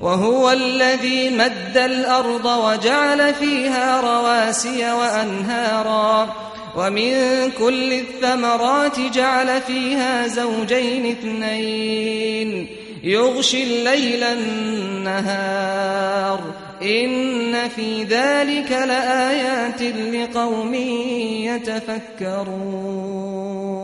وهو الذي مد الأرض وجعل فيها رواسي وأنهارا. ومن كل الثمرات جعل فيها زوجين اثنين. يغشي الليل النهار. إن في ذلك لآيات لقوم يتفكرون.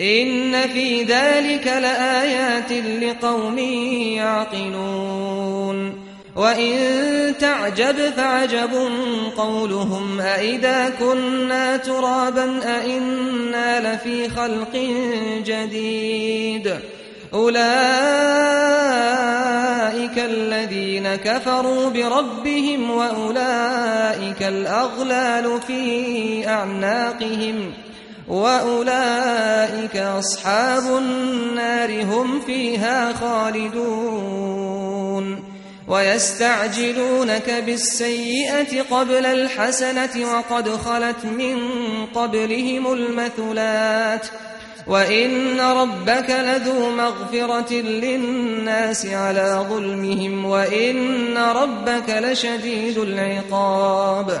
إن في ذلك لآيات لقوم يعقلون وإن تعجب فعجب قولهم أئذا كنا ترابا أئنا لفي خلق جديد أولئك الذين كفروا بربهم وأولئك الأغلال في أعناقهم وأولئك أصحاب النار هم فيها خالدون ويستعجلونك بالسيئة قبل الحسنة وقد خلت من قبلهم المثلات وإن ربك لذو مغفرة للناس على ظلمهم وإن ربك لشديد العقاب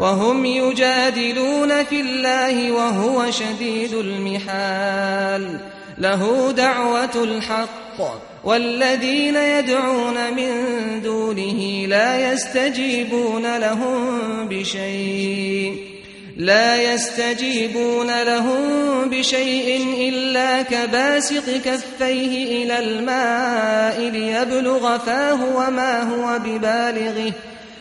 وهم يجادلون في الله وهو شديد المحال. له دعوة الحق. والذين يدعون من دونه لا يستجيبون لهم بشيء. لا يستجيبون لهم بشيء إلا كباسط كفيه إلى الماء ليبلغ فاه وما هو ببالغه.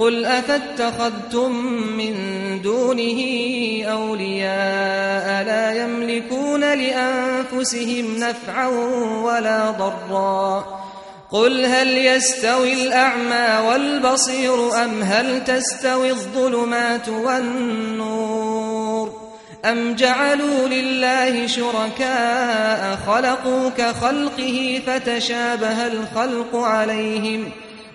قل أفاتخذتم من دونه أولياء لا يملكون لأنفسهم نفعا ولا ضرا قل هل يستوي الأعمى والبصير أم هل تستوي الظلمات والنور أم جعلوا لله شركاء خلقوا كخلقه فتشابه الخلق عليهم ۖ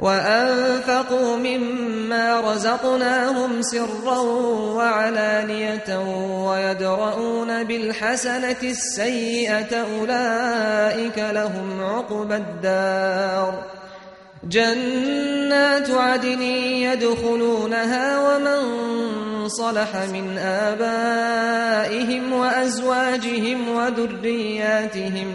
وأنفقوا مما رزقناهم سرا وعلانية ويدرؤون بالحسنة السيئة أولئك لهم عقبى الدار جنات عدن يدخلونها ومن صلح من آبائهم وأزواجهم وذرياتهم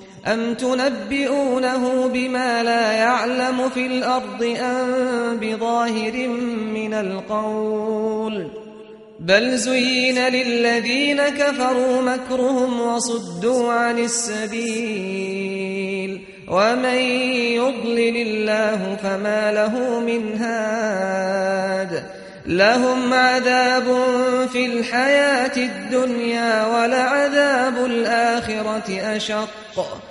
أم تنبئونه بما لا يعلم في الأرض أم بظاهر من القول بل زين للذين كفروا مكرهم وصدوا عن السبيل ومن يضلل الله فما له من هاد لهم عذاب في الحياة الدنيا ولعذاب الآخرة أشق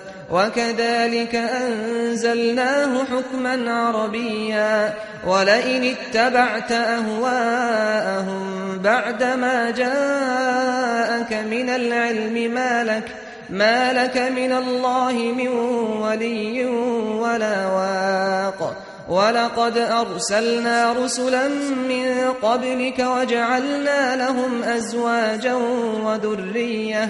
وكذلك أنزلناه حكما عربيا ولئن اتبعت أهواءهم بعدما جاءك من العلم ما لك ما لك من الله من ولي ولا واق ولقد أرسلنا رسلا من قبلك وجعلنا لهم أزواجا وذرية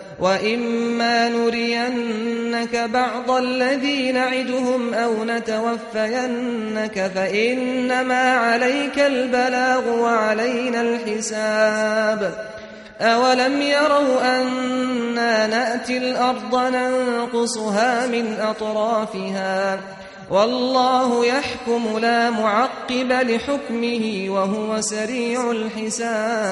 وإما نرينك بعض الذي نعدهم أو نتوفينك فإنما عليك البلاغ وعلينا الحساب أولم يروا أنا نأتي الأرض ننقصها من أطرافها والله يحكم لا معقب لحكمه وهو سريع الحساب